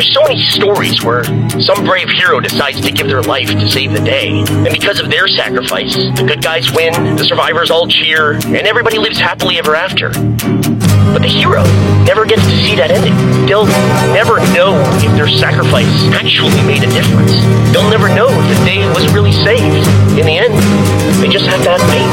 There's so many stories where some brave hero decides to give their life to save the day, and because of their sacrifice, the good guys win, the survivors all cheer, and everybody lives happily ever after. But the hero never gets to see that ending. They'll never know if their sacrifice actually made a difference. They'll never know if the day was really saved. In the end, they just have that fate.